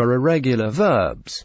are irregular verbs.